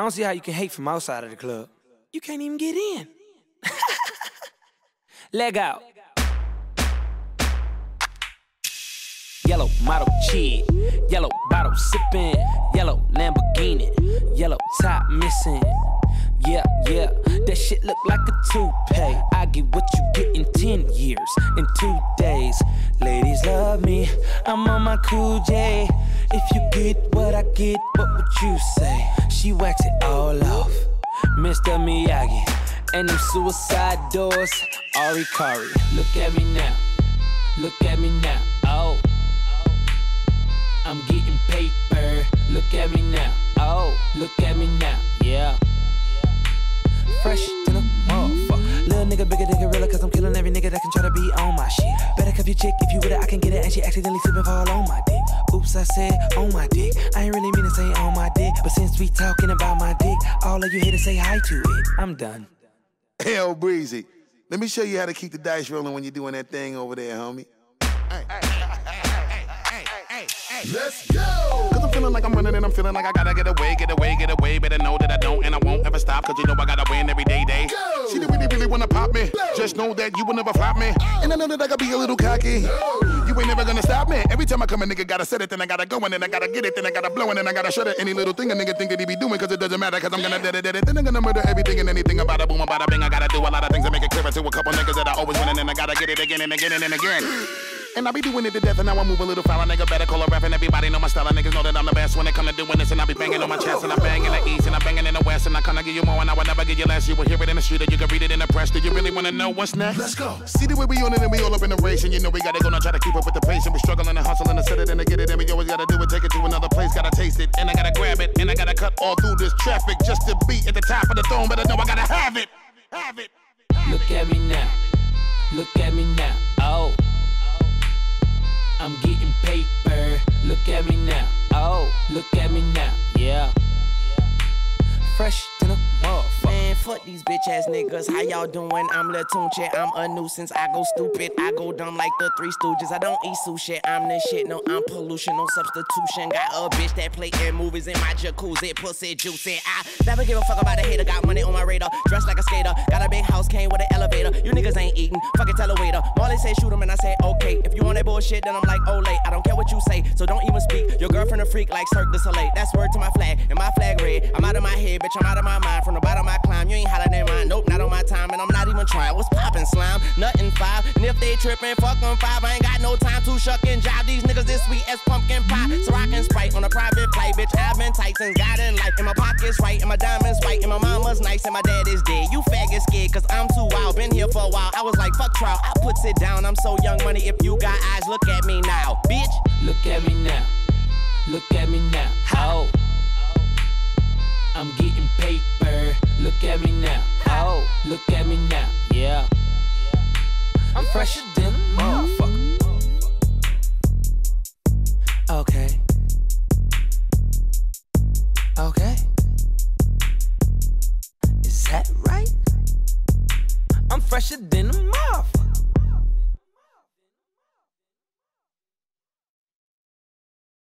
don't see how you can hate from outside of the club. You can't even get in. Leg out. Yellow model cheat, yellow bottle sipping, yellow Lamborghini, yellow top missing. Yeah, yeah, that shit look like a toupee. I get what you get in 10 years, in two days. Ladies love me, I'm on my cool J. If you get what I get, what would you say? She wax it all off, Mr. Miyagi. And them suicide doors, Ari Kari. Look at me now, look at me now, oh. I'm getting paper, look at me now, oh. Look at me now, yeah fresh to the motherfucker. Little nigga bigger than gorilla, cause I'm killing every nigga that can try to be on my shit. Better cuff your chick if you with it, I can get it, and she accidentally slip and fall on my dick. Oops, I said on my dick. I ain't really mean to say on my dick, but since we talking about my dick, all of you here to say hi to it. I'm done. Hell, Breezy. Let me show you how to keep the dice rolling when you're doing that thing over there, homie. Hey, hey, hey, Let's go! Cause I'm feeling like I'm running and I'm feeling like I gotta get away, get away, get away. Better know that I don't and I won't ever stop. Cause you know I gotta win every day, day. Go. She really, really wanna pop me. Go. Just know that you will never flop me. Oh. And I know that I gotta be a little cocky. No. You ain't never gonna stop me. Every time I come, a nigga gotta set it, then I gotta go, and then I gotta get it, then I gotta blow, and then I gotta shut it. Any little thing a nigga think that he be doing, cause it doesn't matter, cause I'm gonna dead it, dead it. Then I'm gonna murder everything and anything about a boom, about a bing. I gotta do a lot of things to make it clearer to a couple niggas that I always win, and then I gotta get it again and again and again. And I be doing it to death, and now I move a little foul. Nigga better call a rap, and everybody know my style. Niggas know that I'm the best when it come to doing this. And I be banging on my chest, and I bang in the east, and I banging in the west. And I kinda give you more, and I will never give you less. You will hear it in the street, or you can read it in the press. Do you really wanna know what's next? Let's go. See the way we on it, and we all up in the race. And you know we gotta go now, try to keep up with the pace. And we struggling and hustling to set it and to get it. And we always gotta do it, take it to another place. Gotta taste it, and I gotta grab it, and I gotta cut all through this traffic just to be at the top of the throne. But I know I gotta have it, have it. Look at me now. Look at me now. Oh. I'm getting paper. Look at me now. Oh, look at me now. Fresh fuck these bitch ass niggas. How y'all doing? I'm Lil Tunechi. I'm a nuisance. I go stupid. I go dumb like the Three Stooges. I don't eat sushi. I'm the shit. No, I'm pollution. No substitution. Got a bitch that play in movies in my jacuzzi. Pussy juicy. I never give a fuck about a hater. Got money on my radar. Dressed like a skater. Got a big house. Came with an elevator. You niggas ain't eating. Fucking tell a waiter. Molly said shoot him and I said okay. If you want that bullshit, then I'm like, oh late. I don't care what you say. So don't even speak. Your girlfriend a freak like Cirque du Soleil. That's word to my flag. And my flag red. I'm out of my head, bitch. I'm out of my mind. From the bottom I climb. Trying. What's poppin' slime? Nothing five. And if they trippin', fuck them five. I ain't got no time to shuck and jive. These niggas this sweet as pumpkin pie. So can sprite on a private flight, bitch. I've been tight since God in life. And my pockets right, and my diamonds white, and my mama's nice, and my dad is dead. You faggot scared, cause I'm too wild. Been here for a while. I was like, fuck trial. I puts it down. I'm so young money. If you got eyes, look at me now, bitch. Look at me now. Look at me now. How? I'm getting paper. Look at me now. Yeah. I'm fresher than a motherfucker. Okay. Okay. Is that right? I'm fresher than a